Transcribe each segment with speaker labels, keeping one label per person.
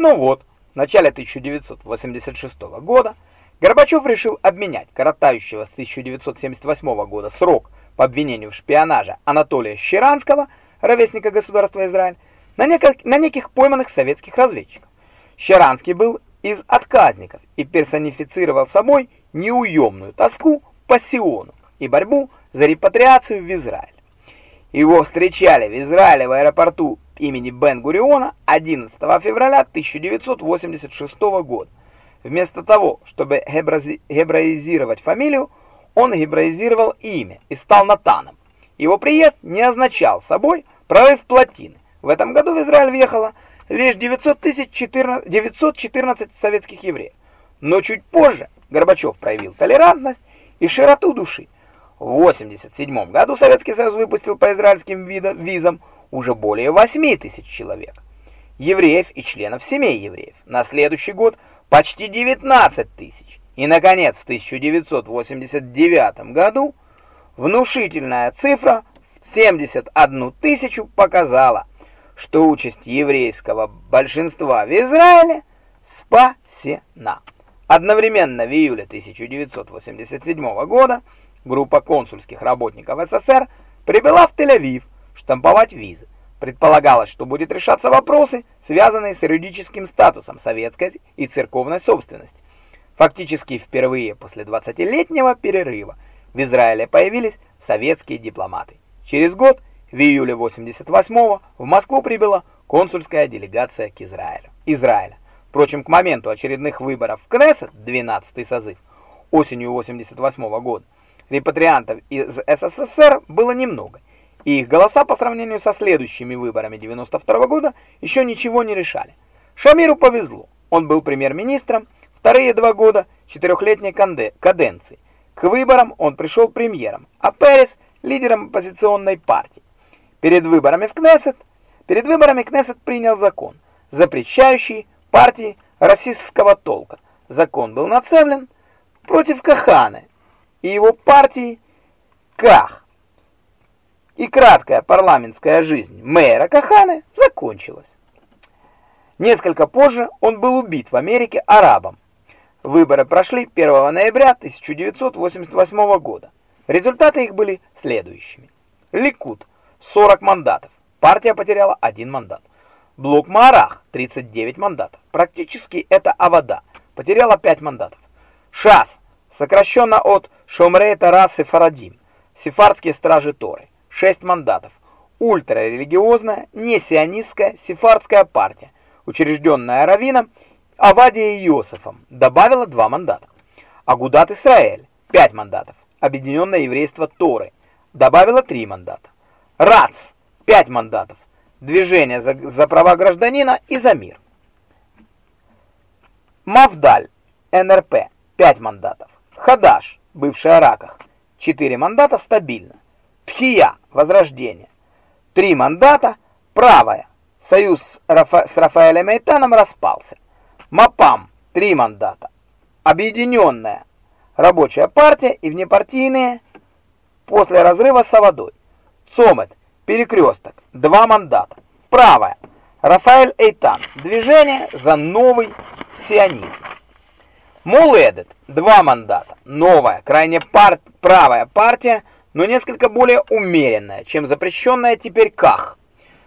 Speaker 1: Ну вот, в начале 1986 года Горбачев решил обменять коротающего с 1978 года срок по обвинению в шпионаже Анатолия Щеранского, ровесника государства Израиль, на, неких, на неких пойманных советских разведчиков. Щеранский был из отказников и персонифицировал собой неуемную тоску по Сиону и борьбу за репатриацию в Израиль. Его встречали в Израиле в аэропорту имени Бен-Гуриона 11 февраля 1986 года. Вместо того, чтобы гебраизировать фамилию, он гебраизировал имя и стал Натаном. Его приезд не означал собой прорыв плотины. В этом году в Израиль въехало лишь 900 14, 914 советских евреев. Но чуть позже Горбачев проявил толерантность и широту души. В 1987 году Советский Союз выпустил по израильским визам уже более 8 тысяч человек. Евреев и членов семей евреев. На следующий год почти 19 тысяч. И, наконец, в 1989 году внушительная цифра в 71 тысячу показала, что участь еврейского большинства в Израиле спасена. Одновременно в июле 1987 года группа консульских работников СССР прибыла в Тель-Авив штамповать визы. Предполагалось, что будет решаться вопросы, связанные с юридическим статусом советской и церковной собственности. Фактически впервые после 20-летнего перерыва в Израиле появились советские дипломаты. Через год, в июле 88-го, в Москву прибыла консульская делегация к Израилю. Израиля. Впрочем, к моменту очередных выборов в Кнессет, 12-й созыв, осенью 88 -го года, репатриантов из СССР было немного, и их голоса по сравнению со следующими выборами 92 -го года еще ничего не решали. Шамиру повезло, он был премьер-министром вторые два года четырехлетней каденции. К выборам он пришел премьером, а Перес – лидером оппозиционной партии. Перед выборами в Кнессет, перед выборами Кнессет принял закон, запрещающий партии расистского толка. Закон был нацелен против Каханы и его партии Ках. И краткая парламентская жизнь мэра Каханы закончилась. Несколько позже он был убит в Америке арабом. Выборы прошли 1 ноября 1988 года. Результаты их были следующими. Ликут 40 мандатов. Партия потеряла один мандат. Блок Марах 39 мандатов. Практически это Авада. Потеряла 5 мандатов. ШАС сокращенно от Шомрей Тарасы Фарадим, сефардские стражи Торы, 6 мандатов. Ультрарелигиозная, несионистская сефардская партия, учрежденная раввином Авадией Иосифом, добавила 2 мандата. Агудат Исраэль, 5 мандатов. Объединенное еврейство Торы, добавило 3 мандата. РАЦ, 5 мандатов. Движение за, за права гражданина и за мир. Мавдаль, НРП, 5 мандатов. Хадаш, бывшая Раках, 4 мандата стабильно. Тхия, Возрождение, 3 мандата. Правая, союз с, Рафа с Рафаэлем Эйтаном распался. Мапам, 3 мандата. Объединенная рабочая партия и внепартийные после разрыва с Авадой. Цомет, перекресток, 2 мандата. Правая, Рафаэль Эйтан, движение за новый сионизм. Моледет, два мандата. Новая, крайне пар правая партия, но несколько более умеренная, чем запрещенная теперь Ках.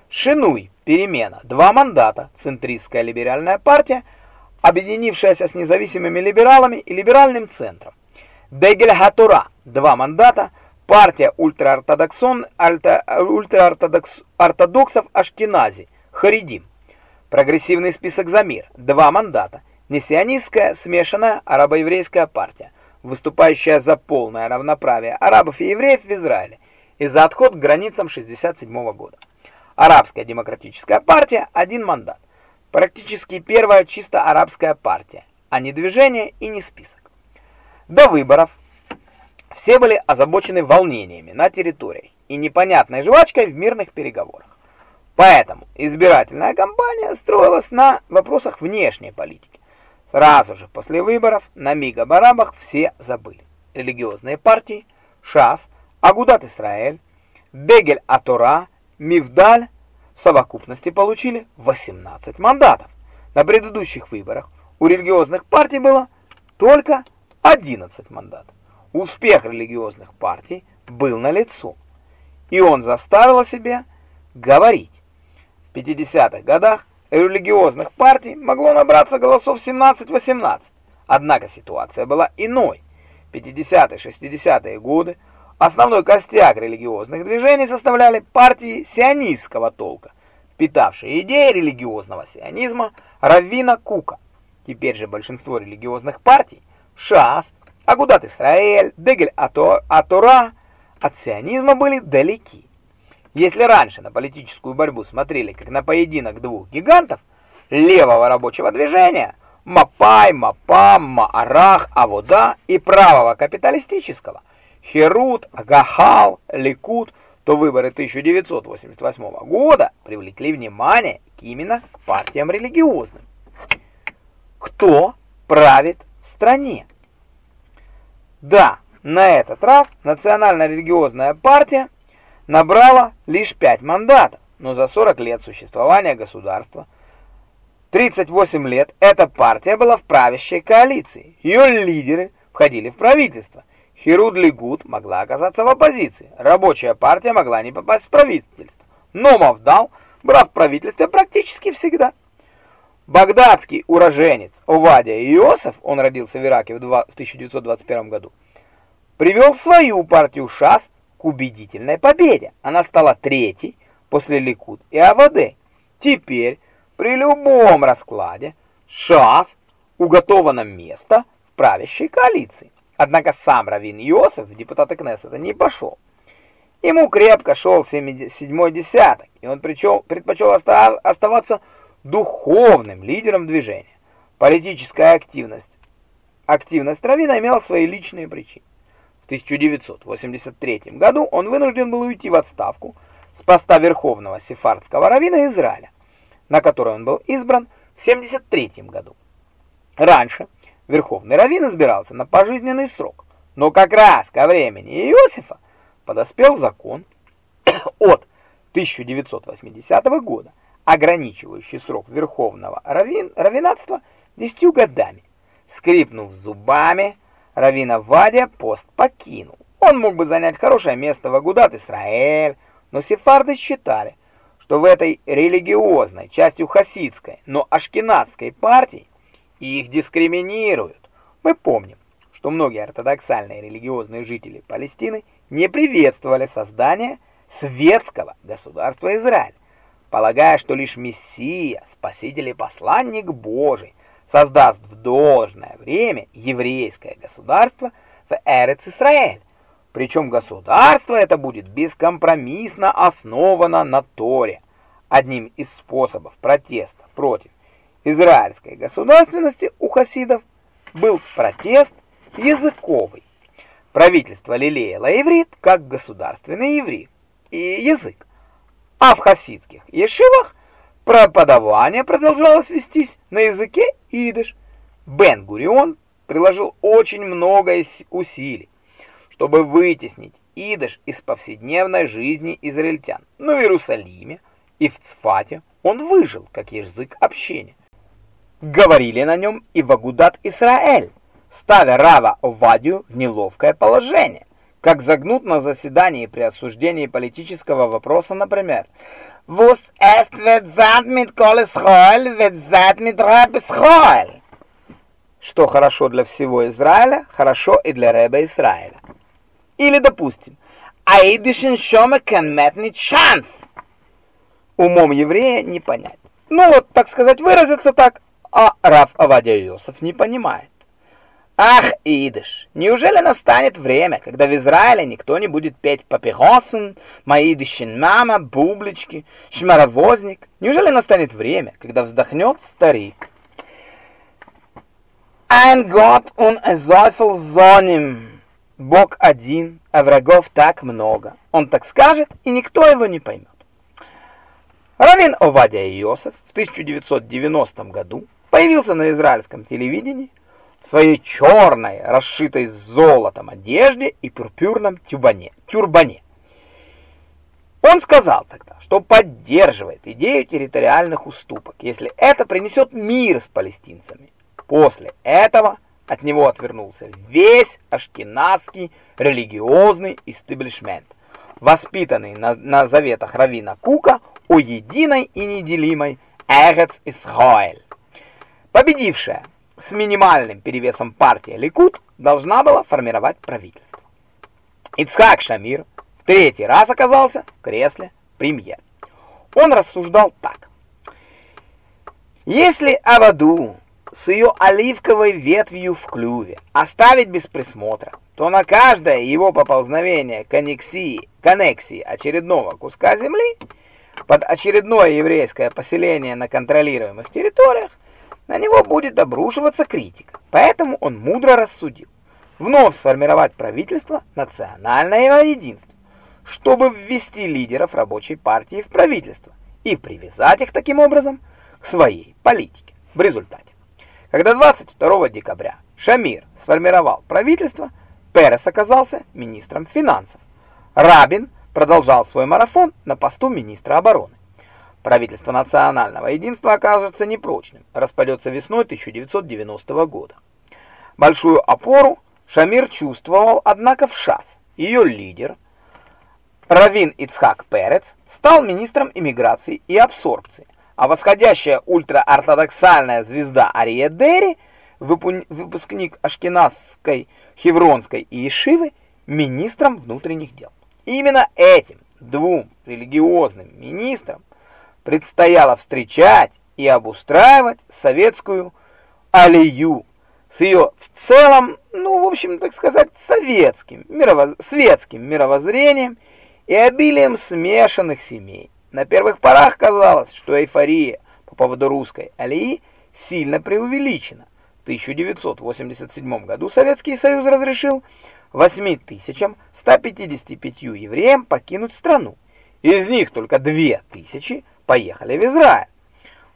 Speaker 1: Шинуй, перемена, два мандата. Центристская либеральная партия, объединившаяся с независимыми либералами и либеральным центром. Дегель Хатура, два мандата. Партия ультраортодоксов Ашкенази, Харидим. Прогрессивный список за мир, два мандата несионистская смешанная арабо-еврейская партия, выступающая за полное равноправие арабов и евреев в Израиле и за отход к границам 67 года. Арабская демократическая партия – один мандат. Практически первая чисто арабская партия, а не движение и не список. До выборов все были озабочены волнениями на территориях и непонятной жвачкой в мирных переговорах. Поэтому избирательная кампания строилась на вопросах внешней политики. Сразу же после выборов на Мига-Барабах все забыли. Религиозные партии, ШАС, Агудат Исраэль, Бегель Атора, Мивдаль в совокупности получили 18 мандатов. На предыдущих выборах у религиозных партий было только 11 мандатов. Успех религиозных партий был налицо, и он заставил о себе говорить. В 50-х годах религиозных партий могло набраться голосов 17-18, однако ситуация была иной. 50-60-е годы основной костяк религиозных движений составляли партии сионистского толка, питавшие идеи религиозного сионизма Раввина Кука. Теперь же большинство религиозных партий ШАС, Агудат Исраэль, Дегель Атора от сионизма были далеки. Если раньше на политическую борьбу смотрели как на поединок двух гигантов левого рабочего движения Мапай, Мапам, Маарах, Авода и правого капиталистического Херут, Агахал, Ликут, то выборы 1988 года привлекли внимание именно к партиям религиозным. Кто правит в стране? Да, на этот раз национально-религиозная партия набрала лишь 5 мандатов, но за 40 лет существования государства 38 лет эта партия была в правящей коалиции. Ее лидеры входили в правительство. Хируд Лигут могла оказаться в оппозиции. Рабочая партия могла не попасть в правительство. Но Мавдал брал в правительстве практически всегда. Багдадский уроженец Овадия Иосиф, он родился в Ираке в 1921 году, привел свою партию ШАС к убедительной победе. Она стала третьей после Ликуд и АВД. Теперь при любом раскладе ШАС уготовано место в правящей коалиции. Однако сам Равин Иосиф в депутаты Кнессета не пошел. Ему крепко шел седьмой десяток, и он предпочел оставаться духовным лидером движения. Политическая активность активность Равина имела свои личные причины. В 1983 году он вынужден был уйти в отставку с поста верховного сефардского раввина Израиля, на который он был избран в 1973 году. Раньше верховный раввин избирался на пожизненный срок, но как раз ко времени Иосифа подоспел закон от 1980 года, ограничивающий срок верховного раввин, раввинатства 10 годами. Скрипнув зубами, раввин Авадия пост покинул. Он мог бы занять хорошее место в Агудат Исраэль, но сефарды считали, что в этой религиозной, частью хасидской, но ашкеназской партии их дискриминируют. Мы помним, что многие ортодоксальные религиозные жители Палестины не приветствовали создание светского государства Израиль полагая, что лишь Мессия, Спаситель и Посланник Божий, создаст в должное время еврейское государство в Эрец-Исраэль. Причем государство это будет бескомпромиссно основано на Торе. Одним из способов протеста против израильской государственности у хасидов был протест языковый. Правительство лелеяло иврит как государственный иврит и язык а в хасидских ешивах преподавание продолжалось вестись на языке идыш. Бен-Гурион приложил очень много усилий, чтобы вытеснить идыш из повседневной жизни израильтян. Но в Иерусалиме и в Цфате он выжил как язык общения. Говорили на нем и в Агудат Исраэль, ставя Рава Овадию в неловкое положение как загнут на заседании при обсуждении политического вопроса, например. «Вус эст вет зад мит кол Исраэль, вет зад мит раб Исраэль». Что хорошо для всего Израиля, хорошо и для Рэба Израиля. Или, допустим, «Аидишин шоме кен мет нит шанс». Умом еврея не понять. Ну вот, так сказать, выразиться так, а Раф Авадия Йосеф не понимает. Ах, идыш, неужели настанет время, когда в Израиле никто не будет петь папиросен, маидыщин мама, бублички, шмаровозник? Неужели настанет время, когда вздохнет старик? Ein Gott und ein Teufel соним. Бог один, а врагов так много. Он так скажет, и никто его не поймет. Равин Овадия Иосиф в 1990 году появился на израильском телевидении в своей черной, расшитой золотом одежде и пурпурном тюбане, тюрбане. Он сказал тогда, что поддерживает идею территориальных уступок, если это принесет мир с палестинцами. После этого от него отвернулся весь ашкеназский религиозный истеблишмент, воспитанный на, на заветах равина Кука о единой и неделимой Эрец Исраэль. Победившая с минимальным перевесом партия Ликут должна была формировать правительство. Ицхак Шамир в третий раз оказался в кресле премьера. Он рассуждал так. Если Аваду с ее оливковой ветвью в клюве оставить без присмотра, то на каждое его поползновение коннексии, коннексии очередного куска земли под очередное еврейское поселение на контролируемых территориях на него будет обрушиваться критика. Поэтому он мудро рассудил вновь сформировать правительство национального единства чтобы ввести лидеров рабочей партии в правительство и привязать их таким образом к своей политике. В результате, когда 22 декабря Шамир сформировал правительство, Перес оказался министром финансов. Рабин продолжал свой марафон на посту министра обороны. Правительство национального единства окажется непрочным, распадется весной 1990 года. Большую опору Шамир чувствовал, однако, в ШАС. Ее лидер – Равин Ицхак Перец стал министром иммиграции и абсорбции, а восходящая ультраортодоксальная звезда Ария Дери, выпускник Ашкеназской, Хевронской и Ишивы, министром внутренних дел. И именно этим двум религиозным министрам предстояло встречать и обустраивать советскую алию с ее в целом, ну, в общем, так сказать, советским, мировоз... светским мировоззрением и обилием смешанных семей. На первых порах казалось, что эйфория по поводу русской алии сильно преувеличена. В 1987 году Советский Союз разрешил 8155 евреям покинуть страну. Из них только 2000 поехали в Израиль.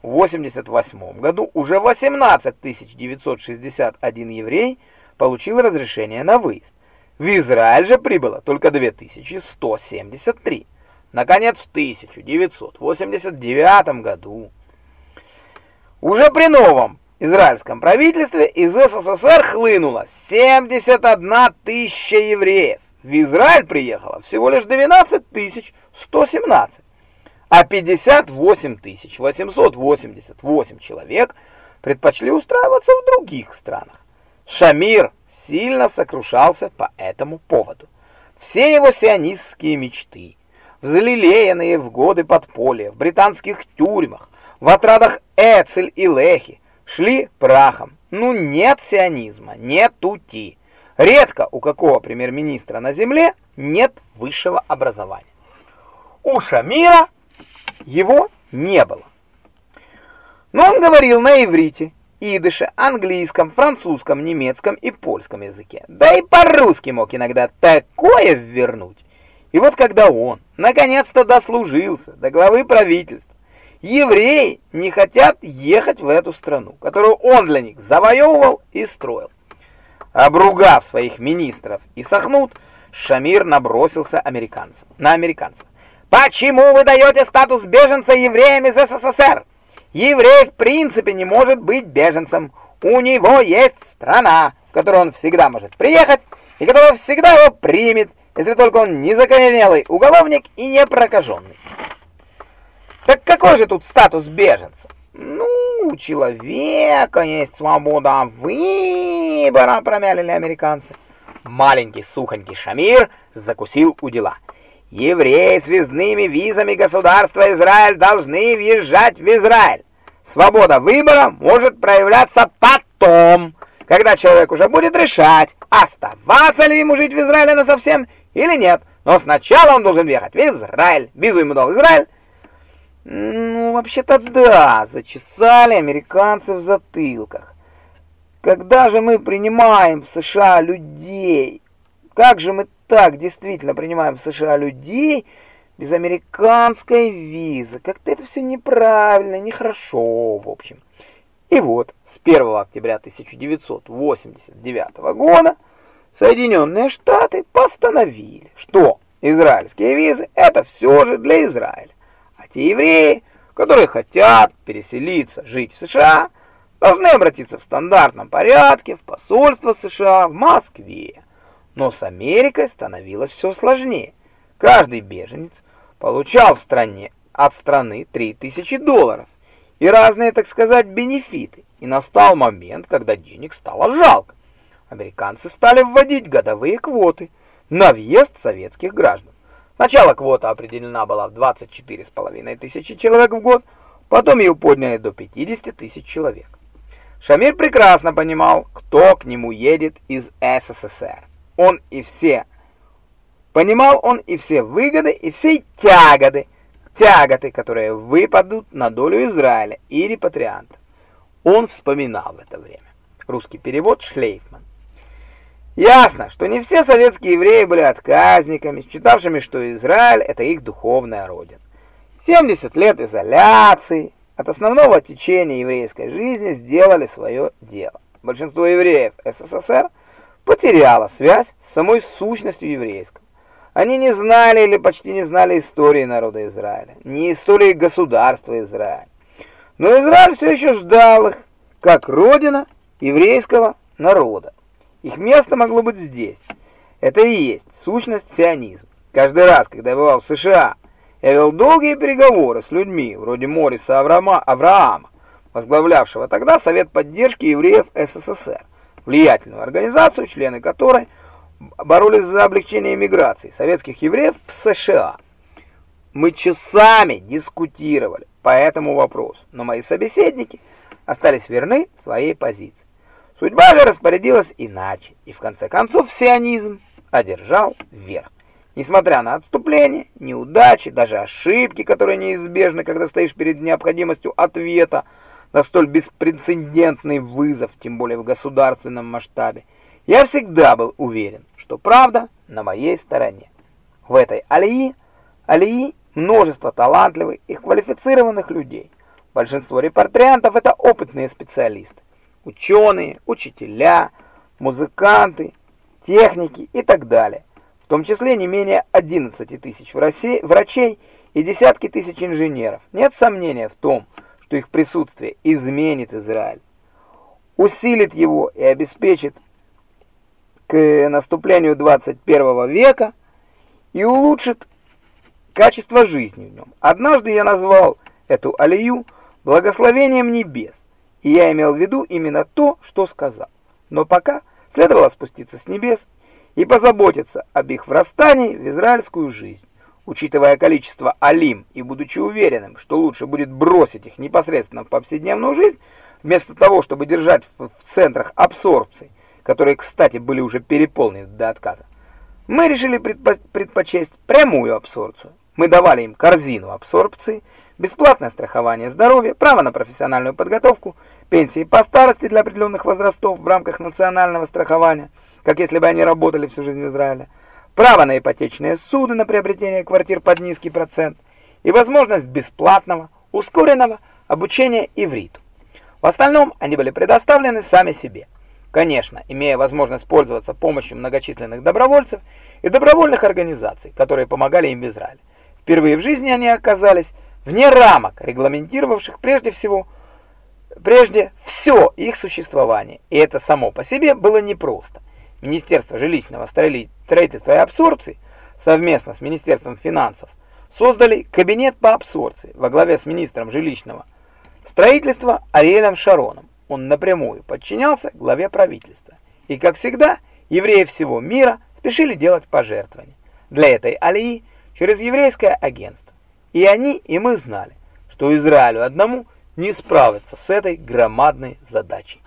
Speaker 1: В 1988 году уже 18 961 еврей получил разрешение на выезд. В Израиль же прибыло только 2173. Наконец, в 1989 году, уже при новом израильском правительстве из СССР хлынуло 71 тысяча евреев. В Израиль приехало всего лишь 12 117, а 58 888 человек предпочли устраиваться в других странах. Шамир сильно сокрушался по этому поводу. Все его сионистские мечты, взлелеянные в годы подполья, в британских тюрьмах, в отрадах Эцель и Лехи, шли прахом. Ну нет сионизма, нет тути. Редко у какого премьер-министра на земле нет высшего образования. У Шамира его не было. Но он говорил на иврите, идыше, английском, французском, немецком и польском языке. Да и по-русски мог иногда такое ввернуть. И вот когда он наконец-то дослужился до главы правительства, евреи не хотят ехать в эту страну, которую он для них завоевывал и строил. Обругав своих министров и Сахнут, Шамир набросился американцам, на американцев. «Почему вы даете статус беженца евреям из СССР? Еврей в принципе не может быть беженцем. У него есть страна, в которую он всегда может приехать и которая всегда его примет, если только он не закоренелый уголовник и не прокаженный. Так какой же тут статус беженца? Ну, у человека есть свобода выбора, промялили американцы. Маленький сухонький Шамир закусил у дела. Евреи с въездными визами государства Израиль должны въезжать в Израиль. Свобода выбора может проявляться потом, когда человек уже будет решать, оставаться ли ему жить в Израиле на совсем или нет. Но сначала он должен ехать в Израиль. Визу ему дал Израиль. Ну, вообще-то да, зачесали американцы в затылках. Когда же мы принимаем в США людей? Как же мы так действительно принимаем в США людей, без американской визы. Как-то это все неправильно, нехорошо, в общем. И вот, с 1 октября 1989 года Соединенные Штаты постановили, что Израильские визы – это все же для Израиля. А те евреи, которые хотят переселиться, жить в США, должны обратиться в стандартном порядке в посольство США в Москве. Но с Америкой становилось все сложнее. Каждый беженец получал в стране от страны 3000 долларов и разные, так сказать, бенефиты. И настал момент, когда денег стало жалко. Американцы стали вводить годовые квоты на въезд советских граждан. Сначала квота определена была в 24,5 тысячи человек в год, потом ее подняли до 50 тысяч человек. Шамиль прекрасно понимал, кто к нему едет из СССР. Он и все понимал он и все выгоды, и все тяготы, тяготы, которые выпадут на долю Израиля и репатриантов. Он вспоминал в это время. Русский перевод Шлейфман. Ясно, что не все советские евреи были отказниками, считавшими, что Израиль – это их духовная родина. 70 лет изоляции от основного течения еврейской жизни сделали свое дело. Большинство евреев СССР потеряло связь с самой сущностью еврейского. Они не знали или почти не знали истории народа Израиля, не истории государства Израиля. Но Израиль все еще ждал их, как родина еврейского народа. Их место могло быть здесь. Это и есть сущность сионизма. Каждый раз, когда я бывал в США, я вел долгие переговоры с людьми, вроде Мориса Авраама, Авраама, возглавлявшего тогда Совет поддержки евреев СССР, влиятельную организацию, члены которой боролись за облегчение миграции советских евреев в США. Мы часами дискутировали по этому вопросу, но мои собеседники остались верны своей позиции. Судьба же распорядилась иначе, и в конце концов сионизм одержал верх. Несмотря на отступления, неудачи, даже ошибки, которые неизбежны, когда стоишь перед необходимостью ответа на столь беспрецедентный вызов, тем более в государственном масштабе, я всегда был уверен, что правда на моей стороне. В этой алии, алии множество талантливых и квалифицированных людей. Большинство репатриантов – это опытные специалисты ученые, учителя, музыканты, техники и так далее. В том числе не менее 11 тысяч врачей и десятки тысяч инженеров. Нет сомнения в том, что их присутствие изменит Израиль, усилит его и обеспечит к наступлению 21 века и улучшит качество жизни в нем. Однажды я назвал эту алию благословением небес. И я имел в виду именно то, что сказал. Но пока следовало спуститься с небес и позаботиться об их врастании в израильскую жизнь. Учитывая количество алим и будучи уверенным, что лучше будет бросить их непосредственно в повседневную жизнь, вместо того, чтобы держать в, центрах абсорбции, которые, кстати, были уже переполнены до отказа, мы решили предпо предпочесть прямую абсорбцию. Мы давали им корзину абсорбции, бесплатное страхование здоровья, право на профессиональную подготовку – пенсии по старости для определенных возрастов в рамках национального страхования, как если бы они работали всю жизнь в Израиле, право на ипотечные суды на приобретение квартир под низкий процент и возможность бесплатного, ускоренного обучения ивриту. В остальном они были предоставлены сами себе. Конечно, имея возможность пользоваться помощью многочисленных добровольцев и добровольных организаций, которые помогали им в Израиле. Впервые в жизни они оказались вне рамок, регламентировавших прежде всего прежде все их существование, и это само по себе было непросто. Министерство жилищного строительства и абсорбции совместно с Министерством финансов создали кабинет по абсорбции во главе с министром жилищного строительства Ариэлем Шароном. Он напрямую подчинялся главе правительства. И, как всегда, евреи всего мира спешили делать пожертвования для этой алии через еврейское агентство. И они, и мы знали, что Израилю одному – не справиться с этой громадной задачей.